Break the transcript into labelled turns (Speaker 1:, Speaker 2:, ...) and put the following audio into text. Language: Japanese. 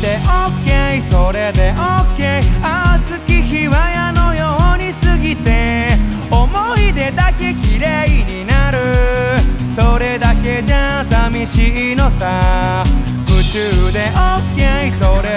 Speaker 1: て OK それで OK あき日は矢のように過ぎて思い出だけ綺麗になる。それだけじゃ寂しいのさ。宇宙で OK それ